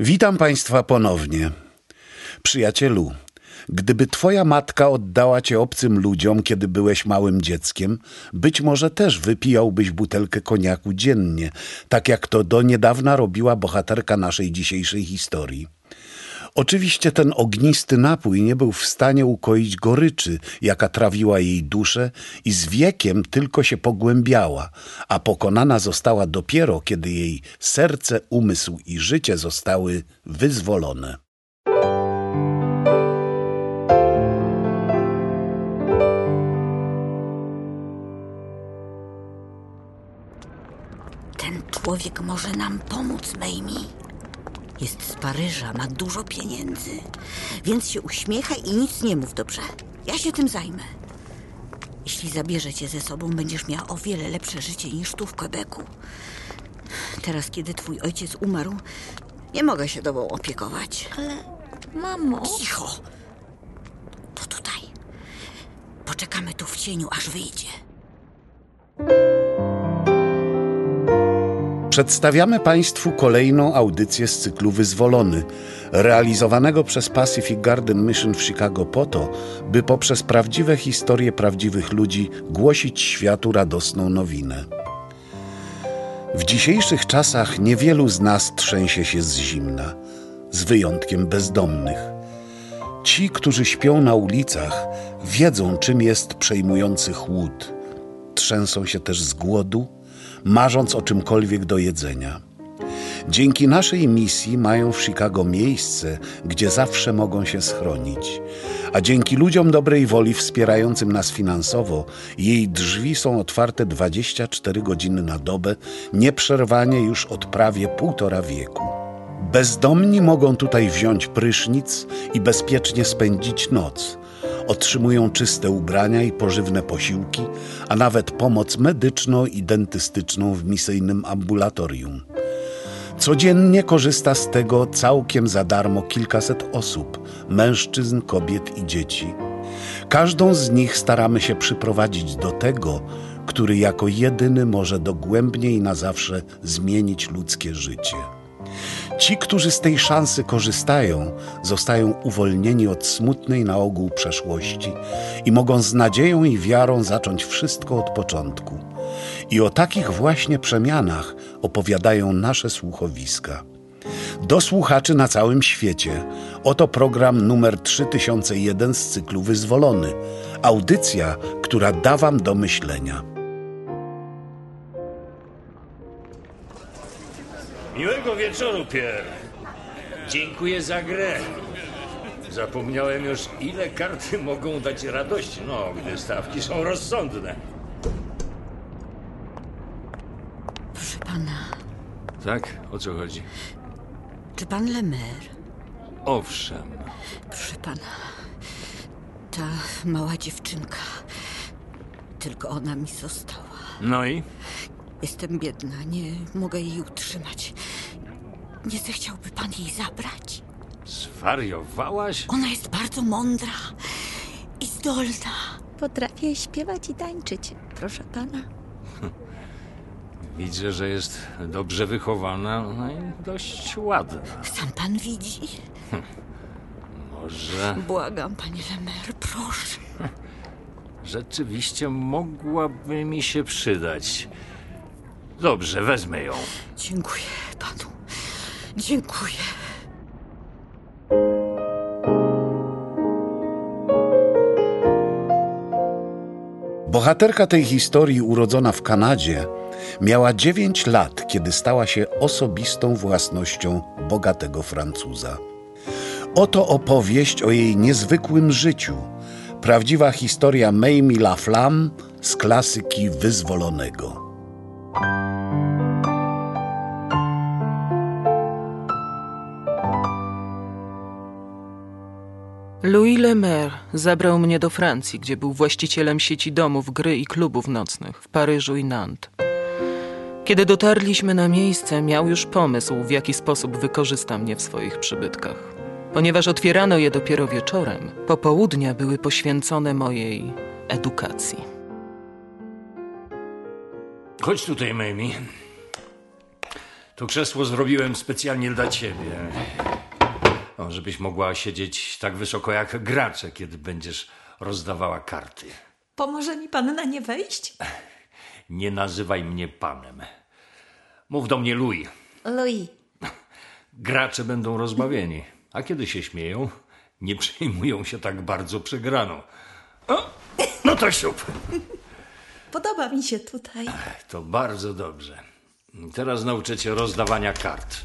Witam Państwa ponownie. Przyjacielu, gdyby Twoja matka oddała Cię obcym ludziom, kiedy byłeś małym dzieckiem, być może też wypijałbyś butelkę koniaku dziennie, tak jak to do niedawna robiła bohaterka naszej dzisiejszej historii. Oczywiście ten ognisty napój nie był w stanie ukoić goryczy, jaka trawiła jej duszę i z wiekiem tylko się pogłębiała, a pokonana została dopiero, kiedy jej serce, umysł i życie zostały wyzwolone. Ten człowiek może nam pomóc, Mamie. Jest z Paryża, ma dużo pieniędzy. Więc się uśmiechaj i nic nie mów, dobrze? Ja się tym zajmę. Jeśli zabierze cię ze sobą, będziesz miała o wiele lepsze życie niż tu w Quebecu. Teraz, kiedy twój ojciec umarł, nie mogę się tobą opiekować. Ale mamo. Cicho! To tutaj. Poczekamy tu w cieniu, aż wyjdzie. Przedstawiamy Państwu kolejną audycję z cyklu Wyzwolony, realizowanego przez Pacific Garden Mission w Chicago po to, by poprzez prawdziwe historie prawdziwych ludzi głosić światu radosną nowinę. W dzisiejszych czasach niewielu z nas trzęsie się z zimna, z wyjątkiem bezdomnych. Ci, którzy śpią na ulicach, wiedzą, czym jest przejmujący chłód. Trzęsą się też z głodu, marząc o czymkolwiek do jedzenia. Dzięki naszej misji mają w Chicago miejsce, gdzie zawsze mogą się schronić. A dzięki ludziom dobrej woli wspierającym nas finansowo, jej drzwi są otwarte 24 godziny na dobę, nieprzerwanie już od prawie półtora wieku. Bezdomni mogą tutaj wziąć prysznic i bezpiecznie spędzić noc. Otrzymują czyste ubrania i pożywne posiłki, a nawet pomoc medyczną i dentystyczną w misyjnym ambulatorium. Codziennie korzysta z tego całkiem za darmo kilkaset osób mężczyzn, kobiet i dzieci. Każdą z nich staramy się przyprowadzić do tego, który jako jedyny może dogłębnie i na zawsze zmienić ludzkie życie. Ci, którzy z tej szansy korzystają, zostają uwolnieni od smutnej na ogół przeszłości i mogą z nadzieją i wiarą zacząć wszystko od początku. I o takich właśnie przemianach opowiadają nasze słuchowiska. Do słuchaczy na całym świecie. Oto program numer 3001 z cyklu Wyzwolony. Audycja, która da Wam do myślenia. Miłego wieczoru, Pierre. Dziękuję za grę. Zapomniałem już, ile karty mogą dać radości, no, gdy stawki są rozsądne. Proszę pana, Tak? O co chodzi? czy pan Lemer? Owszem. Proszę pana, ta mała dziewczynka, tylko ona mi została. No i? Jestem biedna, nie mogę jej utrzymać. Nie zechciałby pan jej zabrać? Zwariowałaś? Ona jest bardzo mądra i zdolna. Potrafię śpiewać i tańczyć. Proszę pana. Widzę, że jest dobrze wychowana, no i dość ładna. Sam pan widzi? Może Błagam, panie Lemer, proszę. rzeczywiście mogłaby mi się przydać. Dobrze, wezmę ją. Dziękuję panu. Dziękuję. Bohaterka tej historii, urodzona w Kanadzie, miała 9 lat, kiedy stała się osobistą własnością bogatego Francuza. Oto opowieść o jej niezwykłym życiu. Prawdziwa historia Mamie Laflamme z klasyki wyzwolonego. Louis Lemaire zabrał mnie do Francji, gdzie był właścicielem sieci domów, gry i klubów nocnych w Paryżu i Nantes. Kiedy dotarliśmy na miejsce, miał już pomysł, w jaki sposób wykorzysta mnie w swoich przybytkach. Ponieważ otwierano je dopiero wieczorem, popołudnia były poświęcone mojej edukacji. Chodź tutaj, Mamie. To krzesło zrobiłem specjalnie dla ciebie. O, żebyś mogła siedzieć tak wysoko jak gracze, kiedy będziesz rozdawała karty. Pomoże mi pan na nie wejść? Nie nazywaj mnie panem. Mów do mnie Louis. Louis. Gracze będą rozbawieni, a kiedy się śmieją, nie przejmują się tak bardzo przegraną. O, no to siup. Podoba mi się tutaj. To bardzo dobrze. Teraz nauczę cię rozdawania kart.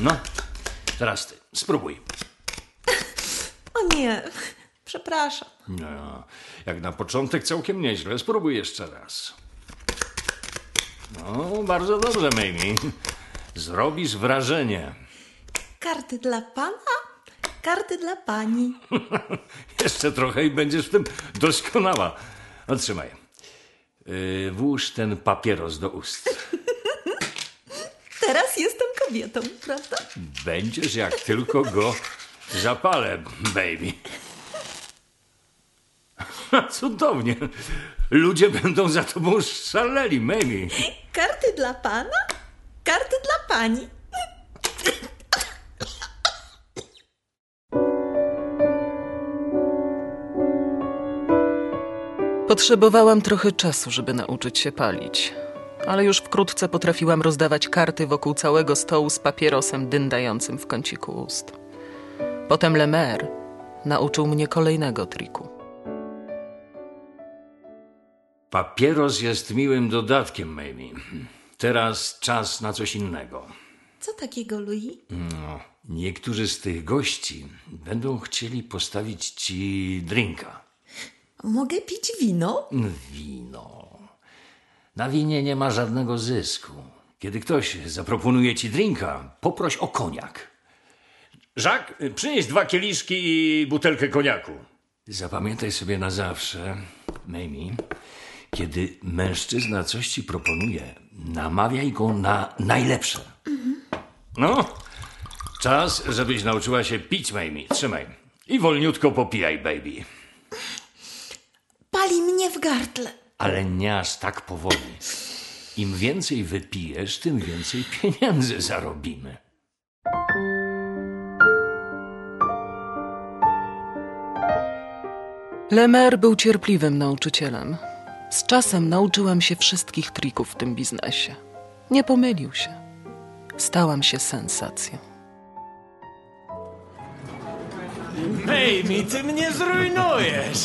No, teraz ty. Spróbuj. O nie, przepraszam. No, jak na początek całkiem nieźle. Spróbuj jeszcze raz. No, bardzo dobrze, Mamie. Zrobisz wrażenie. Karty dla pana, karty dla pani. Jeszcze trochę i będziesz w tym doskonała. Otrzymaj. Yy, włóż ten papieros do ust. Kobietą, prawda? Będziesz jak tylko go zapalę, baby. Cudownie. Ludzie będą za tobą szaleli, Mamie. Karty dla pana, karty dla pani. Potrzebowałam trochę czasu, żeby nauczyć się palić, ale już wkrótce potrafiłam rozdawać karty wokół całego stołu z papierosem dyndającym w kąciku ust. Potem Lemer nauczył mnie kolejnego triku. Papieros jest miłym dodatkiem, Mamie. Teraz czas na coś innego. Co takiego, Louis? No, niektórzy z tych gości będą chcieli postawić ci drinka. Mogę pić wino? Wino. Na winie nie ma żadnego zysku. Kiedy ktoś zaproponuje ci drinka, poproś o koniak. Żak, przynieś dwa kieliszki i butelkę koniaku. Zapamiętaj sobie na zawsze, Mamie, kiedy mężczyzna coś ci proponuje, namawiaj go na najlepsze. No, czas, żebyś nauczyła się pić, Mamie. Trzymaj. I wolniutko popijaj, baby. Pali mnie w gardle. Ale nie aż tak powoli. Im więcej wypijesz, tym więcej pieniędzy zarobimy. Lemer był cierpliwym nauczycielem. Z czasem nauczyłam się wszystkich trików w tym biznesie. Nie pomylił się. Stałam się sensacją. Baby, ty mnie zrujnujesz!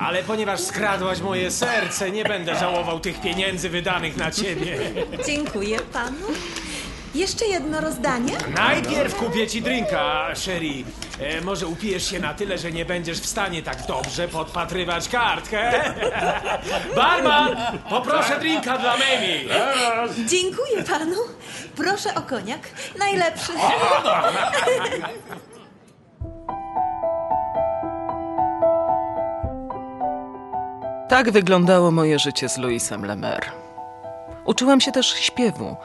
Ale ponieważ skradłaś moje serce, nie będę żałował tych pieniędzy wydanych na ciebie. Dziękuję panu. Jeszcze jedno rozdanie? Najpierw kupię ci drinka, Sherry. E, może upijesz się na tyle, że nie będziesz w stanie tak dobrze podpatrywać kartkę. Barman, poproszę drinka dla Mamie. Dziękuję panu. Proszę o koniak. Najlepszy. Tak wyglądało moje życie z Louisem Lemer. Uczyłam się też śpiewu,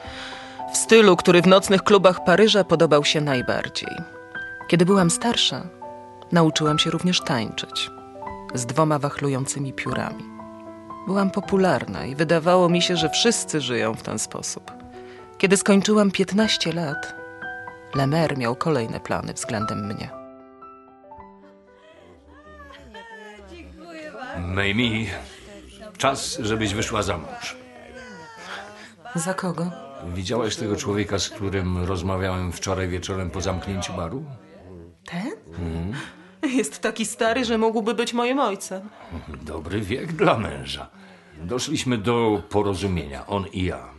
w stylu, który w nocnych klubach Paryża podobał się najbardziej. Kiedy byłam starsza, nauczyłam się również tańczyć z dwoma wachlującymi piórami. Byłam popularna i wydawało mi się, że wszyscy żyją w ten sposób. Kiedy skończyłam 15 lat, Lemer miał kolejne plany względem mnie. Mamie, czas, żebyś wyszła za mąż. Za kogo? Widziałaś tego człowieka, z którym rozmawiałem wczoraj wieczorem po zamknięciu baru? Ten? Jest taki stary, że mógłby być moim ojcem. Dobry wiek dla męża. Doszliśmy do porozumienia, on i ja.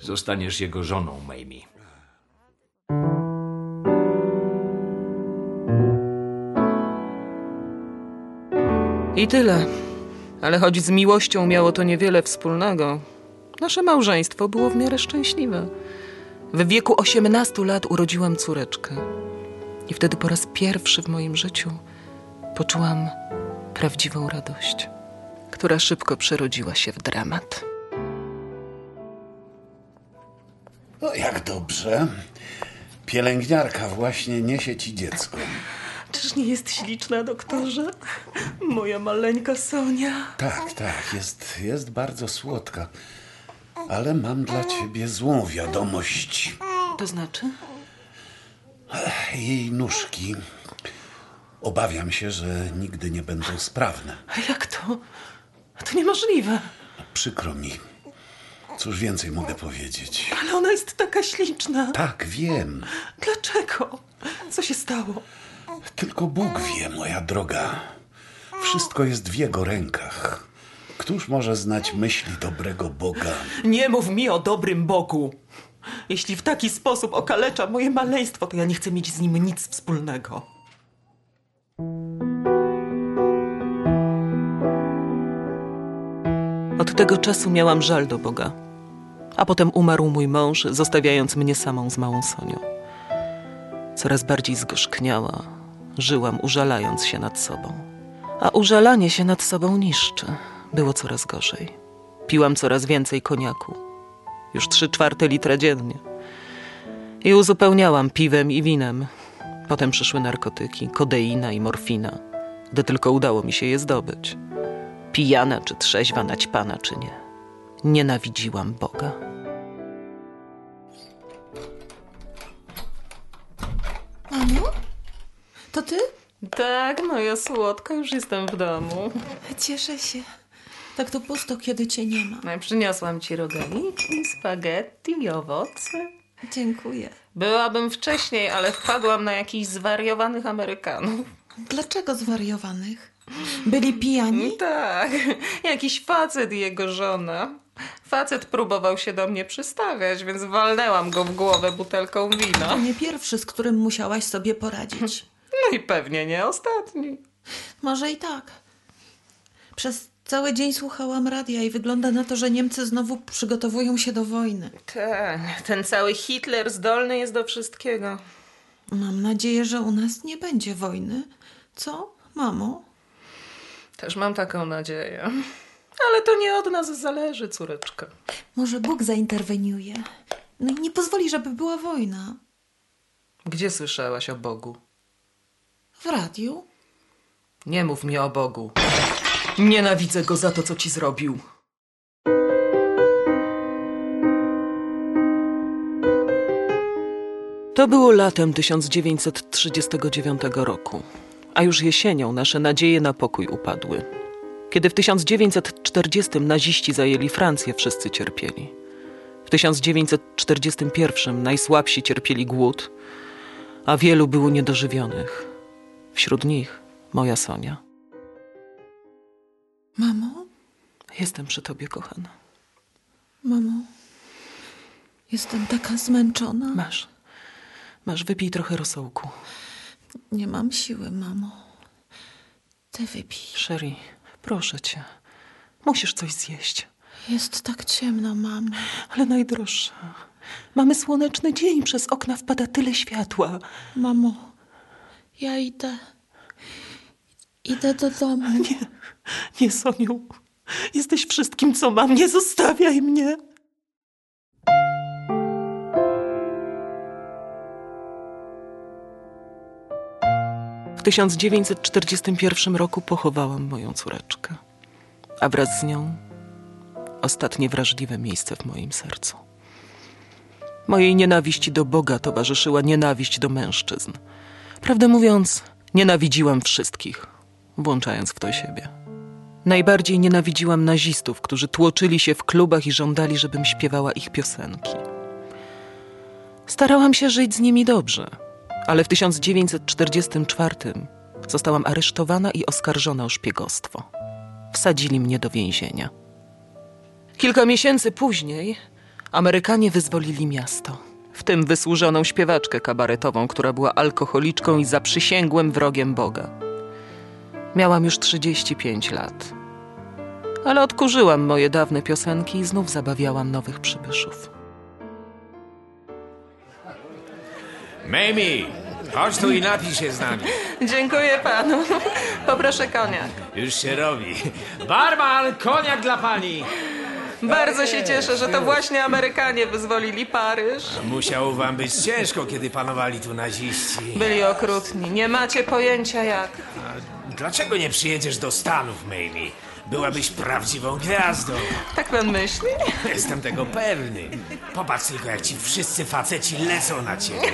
Zostaniesz jego żoną, Mamie. I tyle. Ale choć z miłością miało to niewiele wspólnego, nasze małżeństwo było w miarę szczęśliwe. W wieku 18 lat urodziłam córeczkę. I wtedy po raz pierwszy w moim życiu poczułam prawdziwą radość, która szybko przerodziła się w dramat. O, jak dobrze. Pielęgniarka właśnie niesie ci dziecko. Czyż nie jest śliczna, doktorze? Moja maleńka Sonia. Tak, tak, jest, jest bardzo słodka. Ale mam dla ciebie złą wiadomość. To znaczy? Jej nóżki. Obawiam się, że nigdy nie będą sprawne. A jak to? To niemożliwe. Przykro mi. Cóż więcej mogę powiedzieć? Ale ona jest taka śliczna. Tak, wiem. Dlaczego? Co się stało? Tylko Bóg wie, moja droga. Wszystko jest w Jego rękach. Któż może znać myśli dobrego Boga? Nie mów mi o dobrym Bogu. Jeśli w taki sposób okalecza moje maleństwo, to ja nie chcę mieć z nim nic wspólnego. Od tego czasu miałam żal do Boga. A potem umarł mój mąż, zostawiając mnie samą z małą Sonią. Coraz bardziej zgorzkniała. Żyłam, użalając się nad sobą. A użalanie się nad sobą niszczy. Było coraz gorzej. Piłam coraz więcej koniaku. Już trzy czwarte litra dziennie. I uzupełniałam piwem i winem. Potem przyszły narkotyki, kodeina i morfina, gdy tylko udało mi się je zdobyć. Pijana czy trzeźwa, naćpana czy nie. Nienawidziłam Boga. Mamo? To ty? Tak, moja słodka, już jestem w domu. Cieszę się. Tak to pusto, kiedy cię nie ma. No przyniosłam ci rogaliki, spaghetti i owoce. Dziękuję. Byłabym wcześniej, ale wpadłam na jakichś zwariowanych Amerykanów. Dlaczego zwariowanych? Byli pijani? Tak, jakiś facet i jego żona. Facet próbował się do mnie przystawiać, więc walnęłam go w głowę butelką wina. To nie pierwszy, z którym musiałaś sobie poradzić. No i pewnie nie ostatni. Może i tak. Przez cały dzień słuchałam radia i wygląda na to, że Niemcy znowu przygotowują się do wojny. Tak, ten cały Hitler zdolny jest do wszystkiego. Mam nadzieję, że u nas nie będzie wojny. Co, mamo? Też mam taką nadzieję. Ale to nie od nas zależy, córeczka. Może Bóg zainterweniuje. No i nie pozwoli, żeby była wojna. Gdzie słyszałaś o Bogu? W radiu? Nie mów mi o Bogu. Nienawidzę go za to, co ci zrobił. To było latem 1939 roku, a już jesienią nasze nadzieje na pokój upadły. Kiedy w 1940 naziści zajęli Francję, wszyscy cierpieli. W 1941 najsłabsi cierpieli głód, a wielu było niedożywionych. Wśród nich moja Sonia. Mamo? Jestem przy tobie, kochana. Mamo? Jestem taka zmęczona. Masz. Masz, wypij trochę rosołku. Nie mam siły, mamo. Ty wypij. Sherry, proszę cię. Musisz coś zjeść. Jest tak ciemno, mamo. Ale najdroższa. Mamy słoneczny dzień, przez okna wpada tyle światła. Mamo, ja idę. Idę do domu. Nie, nie, Soniu. Jesteś wszystkim, co mam. Nie zostawiaj mnie. W 1941 roku pochowałam moją córeczkę, a wraz z nią ostatnie wrażliwe miejsce w moim sercu. Mojej nienawiści do Boga towarzyszyła nienawiść do mężczyzn. Prawdę mówiąc, nienawidziłam wszystkich, włączając w to siebie. Najbardziej nienawidziłam nazistów, którzy tłoczyli się w klubach i żądali, żebym śpiewała ich piosenki. Starałam się żyć z nimi dobrze, ale w 1944 zostałam aresztowana i oskarżona o szpiegostwo. Wsadzili mnie do więzienia. Kilka miesięcy później Amerykanie wyzwolili miasto, w tym wysłużoną śpiewaczkę kabaretową, która była alkoholiczką i zaprzysięgłym wrogiem Boga. Miałam już 35 lat. Ale odkurzyłam moje dawne piosenki i znów zabawiałam nowych przybyszów. Mamie, chodź tu i napij się z nami. Dziękuję panu. Poproszę koniak. Już się robi. Barman, koniak dla pani. Bardzo się cieszę, że to właśnie Amerykanie wyzwolili Paryż. Musiało wam być ciężko, kiedy panowali tu naziści. Byli okrutni. Nie macie pojęcia jak. Dlaczego nie przyjedziesz do Stanów, Mamie? byłabyś prawdziwą gwiazdą. Tak pan myśli? Jestem tego pewny. Popatrz tylko, jak ci wszyscy faceci lecą na ciebie.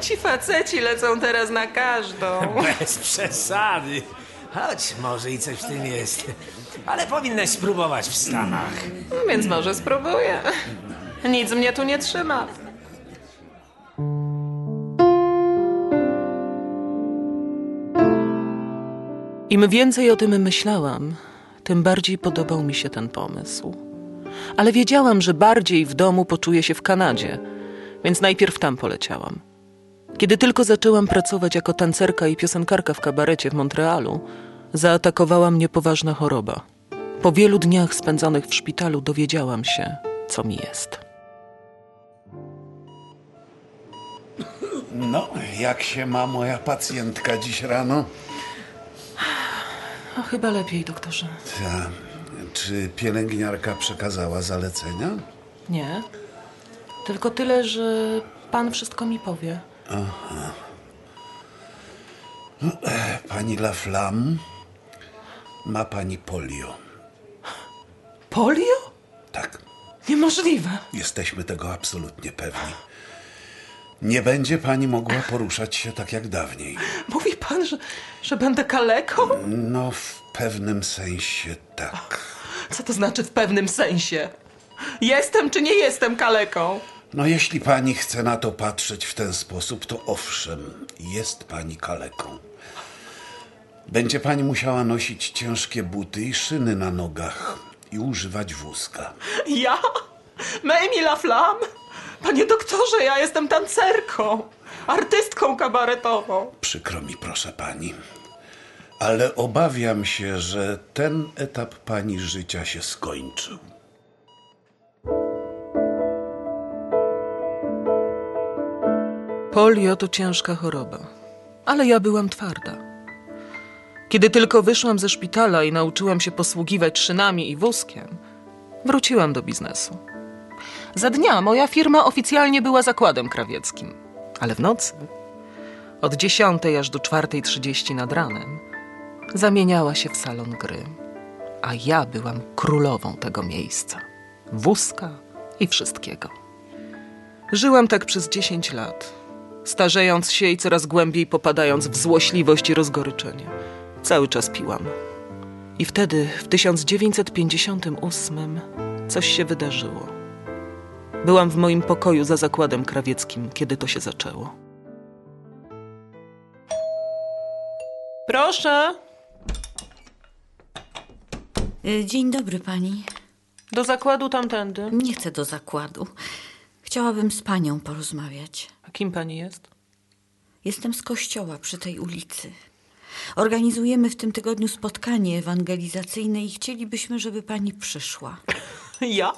Ci faceci lecą teraz na każdą. Bez przesady. Choć może i coś w tym jest. Ale powinnaś spróbować w Stanach. Więc może spróbuję. Nic mnie tu nie trzyma. Im więcej o tym myślałam, tym bardziej podobał mi się ten pomysł. Ale wiedziałam, że bardziej w domu poczuję się w Kanadzie, więc najpierw tam poleciałam. Kiedy tylko zaczęłam pracować jako tancerka i piosenkarka w kabarecie w Montrealu, zaatakowała mnie poważna choroba. Po wielu dniach spędzonych w szpitalu dowiedziałam się, co mi jest. No, jak się ma moja pacjentka dziś rano? A chyba lepiej, doktorze. Ta, czy pielęgniarka przekazała zalecenia? Nie. Tylko tyle, że pan wszystko mi powie. Pani Laflamme, ma pani polio. Polio? Tak, Niemożliwe. jesteśmy tego absolutnie pewni. Nie będzie pani mogła poruszać się tak jak dawniej. Mówi pan, że, że będę kaleką? No, w pewnym sensie tak. Co to znaczy w pewnym sensie? Jestem czy nie jestem kaleką? No, jeśli pani chce na to patrzeć w ten sposób, to owszem, jest pani kaleką. Będzie pani musiała nosić ciężkie buty i szyny na nogach i używać wózka. Ja? Mamie Laflamme? Panie doktorze, ja jestem tancerką, artystką kabaretową. Przykro mi, proszę pani, ale obawiam się, że ten etap pani życia się skończył. Polio to ciężka choroba, ale ja byłam twarda. Kiedy tylko wyszłam ze szpitala i nauczyłam się posługiwać szynami i wózkiem, wróciłam do biznesu. Za dnia moja firma oficjalnie była zakładem krawieckim, ale w nocy, od 10 aż do 4.30 nad ranem, zamieniała się w salon gry, a ja byłam królową tego miejsca, wózka i wszystkiego. Żyłam tak przez 10 lat, starzejąc się i coraz głębiej popadając w złośliwość i rozgoryczenie. Cały czas piłam. I wtedy, w 1958, coś się wydarzyło. Byłam w moim pokoju za zakładem krawieckim, kiedy to się zaczęło. Proszę, Y, Dzień dobry pani. do zakładu tamtędy. Nie chcę do zakładu. Chciałabym z panią porozmawiać. A kim pani jest? Jestem z kościoła przy tej ulicy. Organizujemy w tym tygodniu spotkanie ewangelizacyjne i chcielibyśmy, żeby pani przyszła. Ja?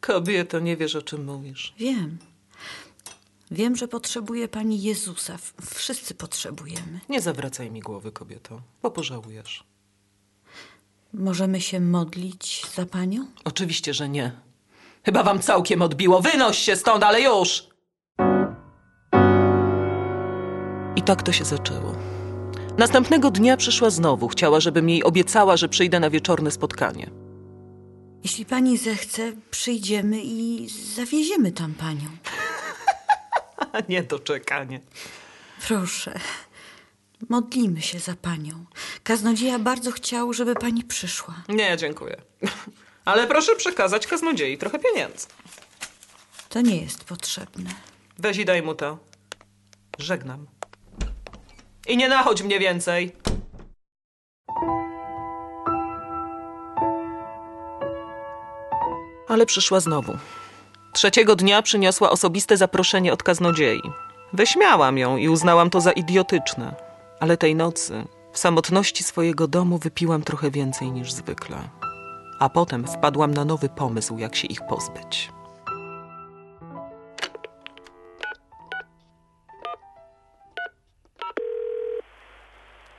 Kobieto, nie wiesz o czym mówisz. Wiem. Wiem, że potrzebuje pani Jezusa. Wszyscy potrzebujemy. Nie zawracaj mi głowy, kobieto, bo pożałujesz. Możemy się modlić za panią? Oczywiście, że nie. Chyba wam całkiem odbiło. Wynoś się stąd, ale już! I tak to się zaczęło. Następnego dnia przyszła znowu. Chciała, żebym jej obiecała, że przyjdę na wieczorne spotkanie. Jeśli pani zechce, przyjdziemy i zawieziemy tam panią. Nie doczekanie. Proszę, modlimy się za panią. Kaznodzieja bardzo chciał, żeby pani przyszła. Nie, dziękuję. Ale proszę przekazać kaznodziei trochę pieniędzy. To nie jest potrzebne. Weź i daj mu to. Żegnam. I nie nachodź mnie więcej. Ale przyszła znowu. Trzeciego dnia przyniosła osobiste zaproszenie od kaznodziei. Wyśmiałam ją i uznałam to za idiotyczne. Ale tej nocy, w samotności swojego domu, wypiłam trochę więcej niż zwykle. A potem wpadłam na nowy pomysł, jak się ich pozbyć.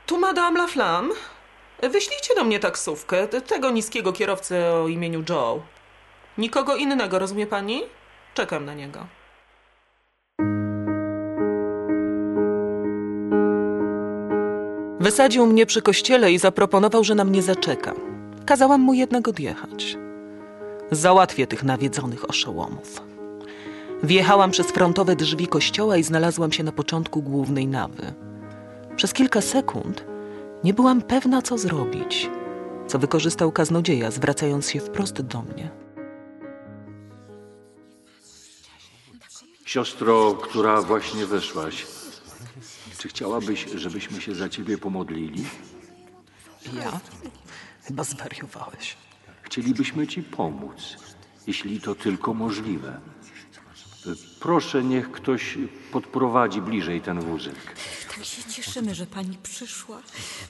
Tu Madame Laflamme. Wyślijcie do mnie taksówkę, tego niskiego kierowcę o imieniu Joe. Nikogo innego, rozumie pani? Czekam na niego. Wysadził mnie przy kościele i zaproponował, że na mnie zaczeka. Kazałam mu jednak odjechać. Załatwię tych nawiedzonych oszołomów. Wjechałam przez frontowe drzwi kościoła i znalazłam się na początku głównej nawy. Przez kilka sekund nie byłam pewna, co zrobić, co wykorzystał kaznodzieja, zwracając się wprost do mnie. Siostro, która właśnie weszłaś, czy chciałabyś, żebyśmy się za ciebie pomodlili? Ja? Chyba zwariowałeś. Chcielibyśmy ci pomóc, jeśli to tylko możliwe. Proszę, niech ktoś podprowadzi bliżej ten wózek. Tak się cieszymy, że pani przyszła.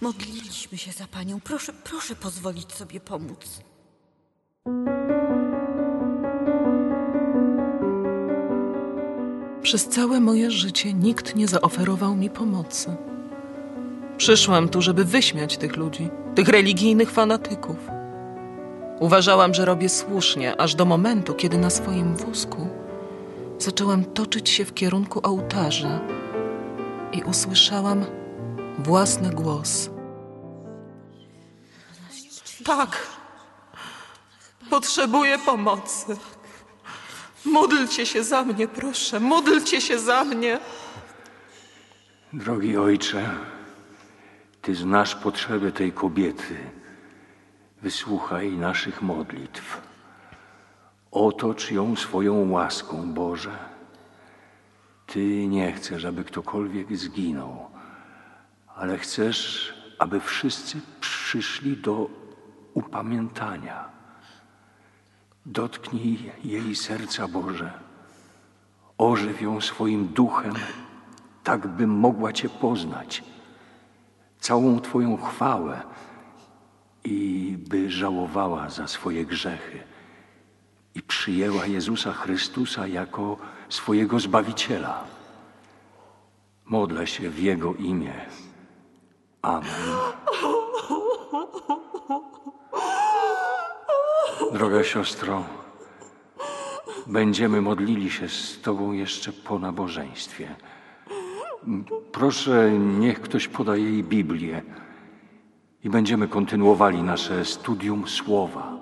Modliliśmy się za panią. Proszę, proszę pozwolić sobie pomóc. Przez całe moje życie nikt nie zaoferował mi pomocy. Przyszłam tu, żeby wyśmiać tych ludzi, tych religijnych fanatyków. Uważałam, że robię słusznie, aż do momentu, kiedy na swoim wózku zaczęłam toczyć się w kierunku ołtarza i usłyszałam własny głos. Tak, potrzebuję pomocy. Módlcie się za mnie, proszę, módlcie się za mnie. Drogi ojcze, ty znasz potrzeby tej kobiety. Wysłuchaj naszych modlitw. Otocz ją swoją łaską, Boże. Ty nie chcesz, aby ktokolwiek zginął, ale chcesz, aby wszyscy przyszli do upamiętania. Dotknij jej serca, Boże. Ożyw ją swoim duchem, tak by mogła Cię poznać, całą Twoją chwałę i by żałowała za swoje grzechy i przyjęła Jezusa Chrystusa jako swojego Zbawiciela. Modlę się w Jego imię. Amen. Droga siostro, będziemy modlili się z Tobą jeszcze po nabożeństwie. Proszę, niech ktoś poda jej Biblię i będziemy kontynuowali nasze studium słowa.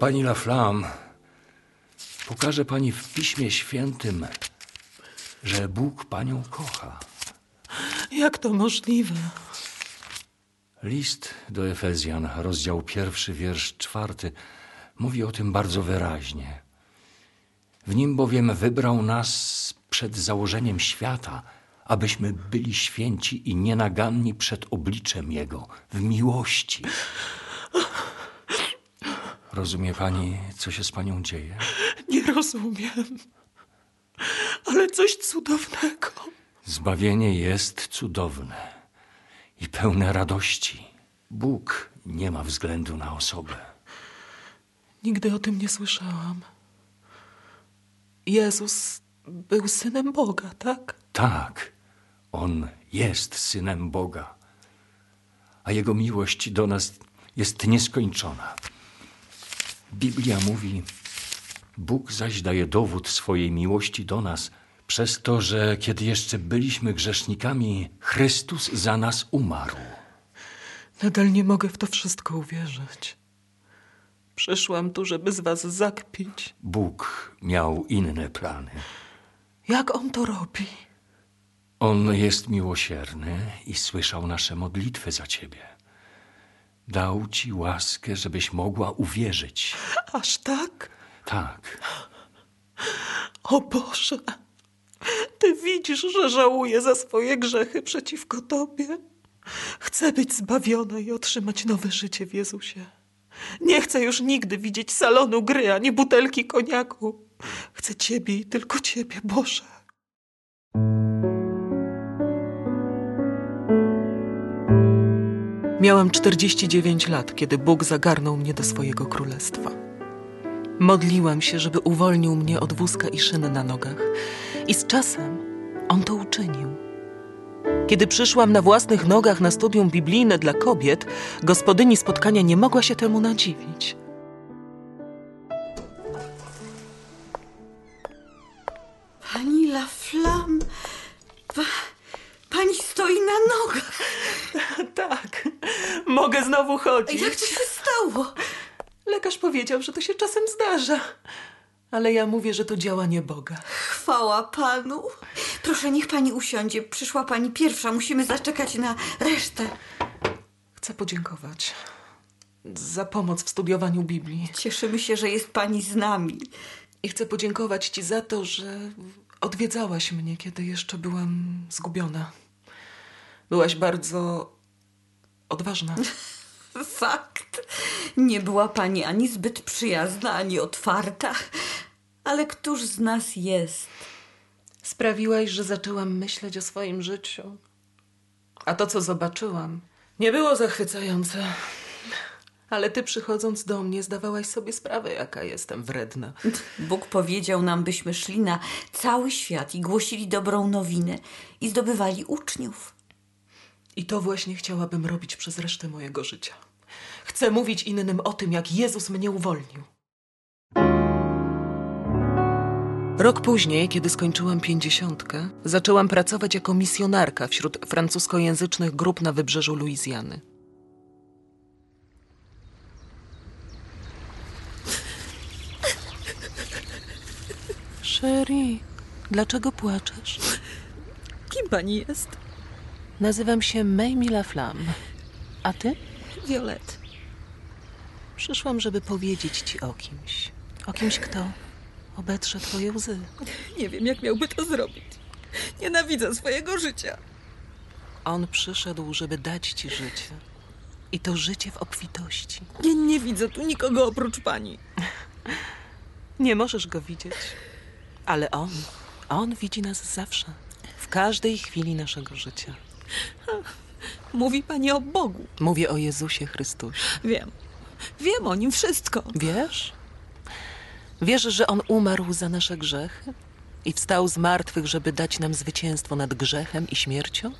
Pani Laflamme, pokaże Pani w Piśmie Świętym, że Bóg Panią kocha. Jak to możliwe? List do Efezjan, rozdział pierwszy, wiersz czwarty, mówi o tym bardzo wyraźnie. W nim bowiem wybrał nas przed założeniem świata, abyśmy byli święci i nienaganni przed obliczem Jego w miłości. Rozumie pani, co się z panią dzieje? Nie rozumiem. Ale coś cudownego. Zbawienie jest cudowne i pełne radości. Bóg nie ma względu na osobę. Nigdy o tym nie słyszałam. Jezus był synem Boga, tak? Tak, On jest synem Boga, a Jego miłość do nas jest nieskończona. Biblia mówi, Bóg zaś daje dowód swojej miłości do nas przez to, że kiedy jeszcze byliśmy grzesznikami, Chrystus za nas umarł. Nadal nie mogę w to wszystko uwierzyć. Przyszłam tu, żeby z was zakpić. Bóg miał inne plany. Jak on to robi? On jest miłosierny i słyszał nasze modlitwy za ciebie. Dał ci łaskę, żebyś mogła uwierzyć. Aż tak? Tak, O Boże, ty widzisz, że żałuję za swoje grzechy przeciwko Tobie. Chcę być zbawiona i otrzymać nowe życie w Jezusie. Nie chcę już nigdy widzieć salonu gry ani butelki koniaku. Chcę Ciebie i tylko Ciebie, Boże. Miałam 49 lat, kiedy Bóg zagarnął mnie do swojego królestwa. Modliłam się, żeby uwolnił mnie od wózka i szyny na nogach. I z czasem on to uczynił. Kiedy przyszłam na własnych nogach na studium biblijne dla kobiet, gospodyni spotkania nie mogła się temu nadziwić. Chodzić. Jak to się stało? Lekarz powiedział, że to się czasem zdarza. Ale ja mówię, że to działanie Boga. Chwała panu. Proszę, niech pani usiądzie. Przyszła pani pierwsza. Musimy zaczekać na resztę. Chcę podziękować za pomoc w studiowaniu Biblii. Cieszymy się, że jest pani z nami. I chcę podziękować Ci za to, że odwiedzałaś mnie, kiedy jeszcze byłam zgubiona. Byłaś bardzo odważna. Fakt. Nie była pani ani zbyt przyjazna, ani otwarta. Ale któż z nas jest? Sprawiłaś, że zaczęłam myśleć o swoim życiu. A to, co zobaczyłam, nie było zachwycające. Ale ty przychodząc do mnie, zdawałaś sobie sprawę, jaka jestem wredna. Bóg powiedział nam, byśmy szli na cały świat i głosili dobrą nowinę i zdobywali uczniów. I to właśnie chciałabym robić przez resztę mojego życia. Chcę mówić innym o tym, jak Jezus mnie uwolnił. Rok później, kiedy skończyłam pięćdziesiątkę, zaczęłam pracować jako misjonarka wśród francuskojęzycznych grup na wybrzeżu Luizjany. Sherry, dlaczego płaczesz? Kim pani jest? Nazywam się Mamie Laflamme. A ty? Violet. Przyszłam, żeby powiedzieć ci o kimś. O kimś, kto obetrze twoje łzy. Nie wiem, jak miałby to zrobić. Nienawidzę swojego życia. On przyszedł, żeby dać ci życie. I to życie w obfitości. Nie, nie widzę tu nikogo oprócz pani. Nie możesz go widzieć. Ale on, on widzi nas zawsze. W każdej chwili naszego życia. Mówi pani o Bogu. Mówię o Jezusie Chrystusie. Wiem. Wiem o nim wszystko. Wiesz? Wiesz, że On umarł za nasze grzechy i wstał z martwych, żeby dać nam zwycięstwo nad grzechem i śmiercią?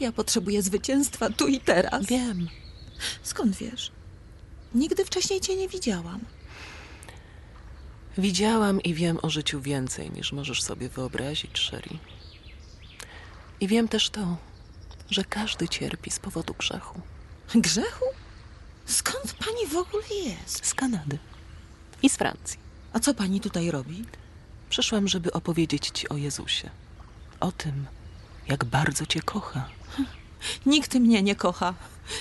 Ja potrzebuję zwycięstwa tu i teraz. Wiem. Skąd wiesz? Nigdy wcześniej cię nie widziałam. Widziałam i wiem o życiu więcej niż możesz sobie wyobrazić, Sherry. I wiem też to, że każdy cierpi z powodu grzechu. Grzechu? Skąd pani w ogóle jest? Z Kanady i z Francji. A co pani tutaj robi? Przyszłam, żeby opowiedzieć ci o Jezusie. O tym, jak bardzo cię kocha. Nikt mnie nie kocha.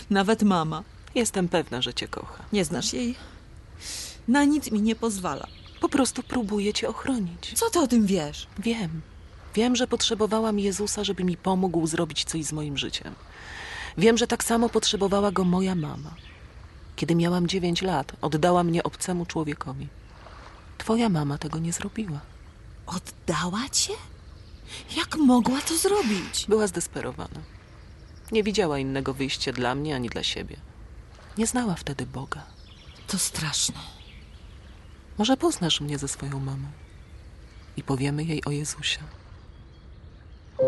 Nawet mama. Jestem pewna, że cię kocha. Nie znasz jej? Na nic mi nie pozwala. Po prostu próbuje cię ochronić. Co ty o tym wiesz? Wiem. Wiem, że potrzebowałam Jezusa, żeby mi pomógł zrobić coś z moim życiem. Wiem, że tak samo potrzebowała go moja mama. Kiedy miałam dziewięć lat, oddała mnie obcemu człowiekowi. Twoja mama tego nie zrobiła. Oddała cię? Jak mogła to zrobić? Była zdesperowana. Nie widziała innego wyjścia dla mnie ani dla siebie. Nie znała wtedy Boga. To straszne. Może poznasz mnie ze swoją mamą i powiemy jej o Jezusie. W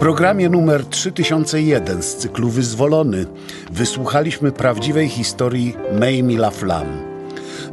programie numer 3001 z cyklu Wyzwolony wysłuchaliśmy prawdziwej historii Mamie Laflamme.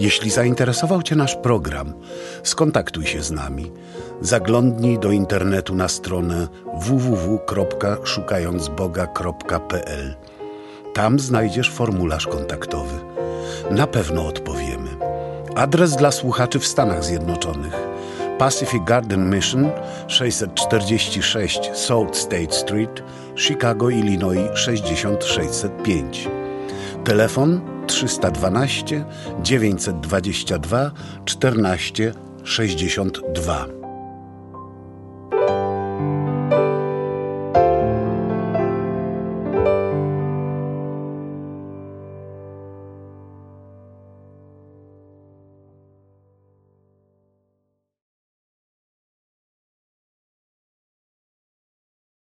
Jeśli zainteresował Cię nasz program, skontaktuj się z nami. Zaglądnij do internetu na stronę www.szukającboga.pl. Tam znajdziesz formularz kontaktowy. Na pewno odpowiemy. Adres dla słuchaczy w Stanach Zjednoczonych. Pacific Garden Mission 646 South State Street, Chicago, Illinois 60605. Telefon 312 922 14 62.